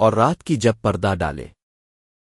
اور رات کی جب پردہ ڈالے۔